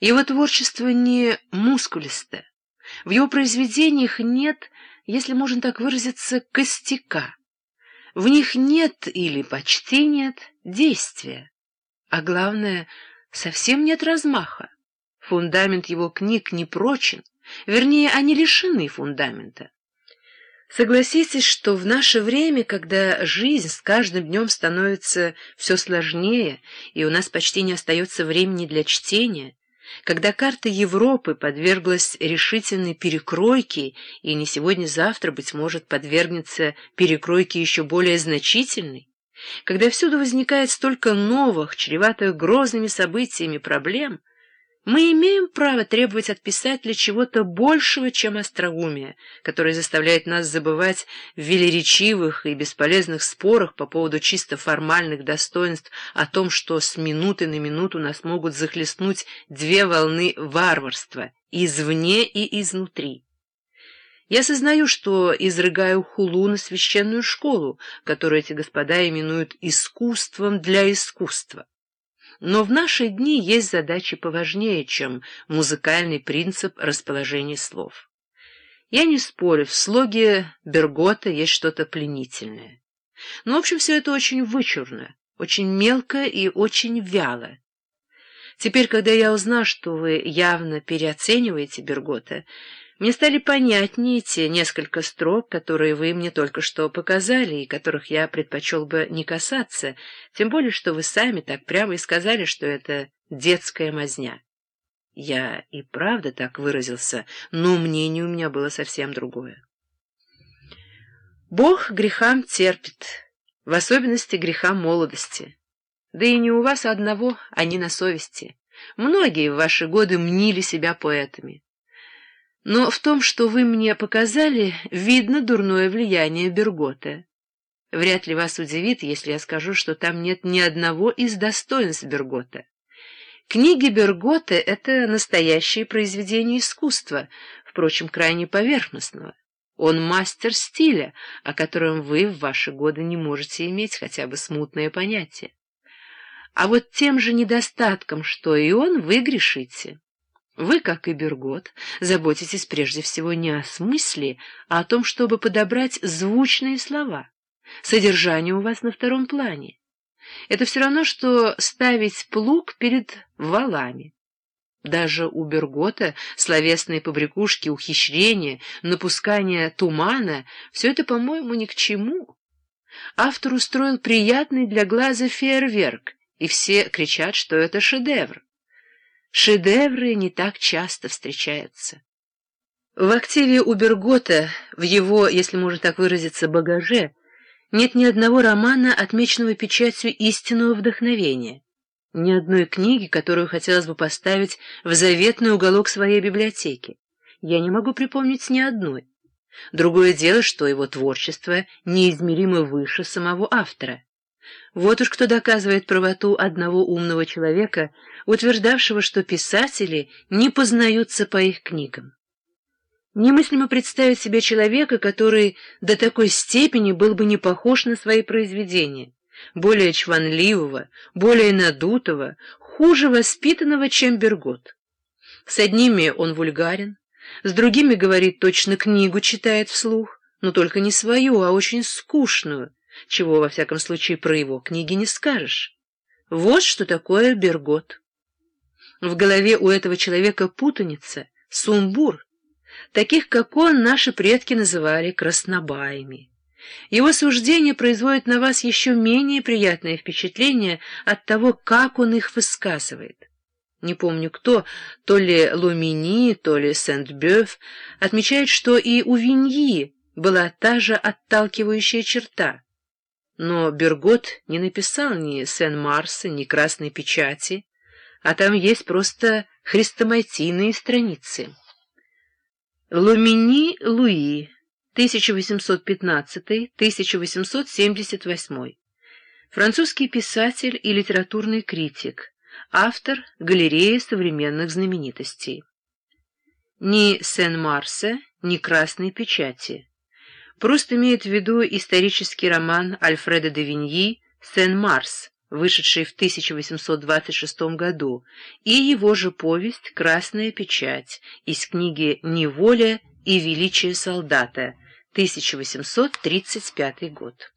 Его творчество не мускулисто. В его произведениях нет, если можно так выразиться, костяка. В них нет или почти нет действия. А главное, совсем нет размаха. Фундамент его книг не прочен, вернее, они лишены фундамента. Согласитесь, что в наше время, когда жизнь с каждым днем становится все сложнее, и у нас почти не остается времени для чтения, когда карта Европы подверглась решительной перекройке и не сегодня-завтра, быть может, подвергнется перекройке еще более значительной, когда всюду возникает столько новых, чреватых грозными событиями проблем, мы имеем право требовать от писателя чего-то большего, чем остроумие, которое заставляет нас забывать в велеречивых и бесполезных спорах по поводу чисто формальных достоинств о том, что с минуты на минуту нас могут захлестнуть две волны варварства — извне и изнутри. Я сознаю, что изрыгаю хулу на священную школу, которую эти господа именуют искусством для искусства. Но в наши дни есть задачи поважнее, чем музыкальный принцип расположения слов. Я не спорю, в слоге Бергота есть что-то пленительное. Но, в общем, все это очень вычурно, очень мелко и очень вяло. Теперь, когда я узнал, что вы явно переоцениваете Бергота, мне стали понятнее те несколько строк, которые вы мне только что показали, и которых я предпочел бы не касаться, тем более, что вы сами так прямо и сказали, что это детская мазня. Я и правда так выразился, но мнение у меня было совсем другое. Бог грехам терпит, в особенности грехам молодости. Да и не у вас одного, они на совести. Многие в ваши годы мнили себя поэтами. Но в том, что вы мне показали, видно дурное влияние Бергота. Вряд ли вас удивит, если я скажу, что там нет ни одного из достоинств Бергота. Книги Бергота — это настоящее произведение искусства, впрочем, крайне поверхностного. Он мастер стиля, о котором вы в ваши годы не можете иметь хотя бы смутное понятие. А вот тем же недостатком, что и он, вы грешите. Вы, как и Бергот, заботитесь прежде всего не о смысле, а о том, чтобы подобрать звучные слова. Содержание у вас на втором плане. Это все равно, что ставить плуг перед валами. Даже у Бергота словесные побрякушки, ухищрения, напускание тумана — все это, по-моему, ни к чему. Автор устроил приятный для глаза фейерверк, и все кричат, что это шедевр. Шедевры не так часто встречаются. В активе у Бергота, в его, если можно так выразиться, багаже, нет ни одного романа, отмеченного печатью истинного вдохновения, ни одной книги, которую хотелось бы поставить в заветный уголок своей библиотеки. Я не могу припомнить ни одной. Другое дело, что его творчество неизмеримо выше самого автора. Вот уж кто доказывает правоту одного умного человека, утверждавшего, что писатели не познаются по их книгам. Немыслимо представить себе человека, который до такой степени был бы не похож на свои произведения, более чванливого, более надутого, хуже воспитанного, чем Бергот. С одними он вульгарен, с другими, говорит, точно книгу читает вслух, но только не свою, а очень скучную, чего, во всяком случае, про его книги не скажешь. Вот что такое Бергот. В голове у этого человека путаница, сумбур. Таких, как он, наши предки называли краснобаями. Его суждение производит на вас еще менее приятное впечатление от того, как он их высказывает. Не помню кто, то ли Лумини, то ли Сент-Бёв, отмечает, что и у Виньи была та же отталкивающая черта — но Бергот не написал ни Сен-Марса, ни Красной Печати, а там есть просто хрестоматийные страницы. Лумини Луи, 1815-1878. Французский писатель и литературный критик, автор галереи современных знаменитостей. Ни Сен-Марса, ни Красной Печати. Пруст имеет в виду исторический роман Альфреда де Виньи «Сен-Марс», вышедший в 1826 году, и его же повесть «Красная печать» из книги «Неволя и величие солдата», 1835 год.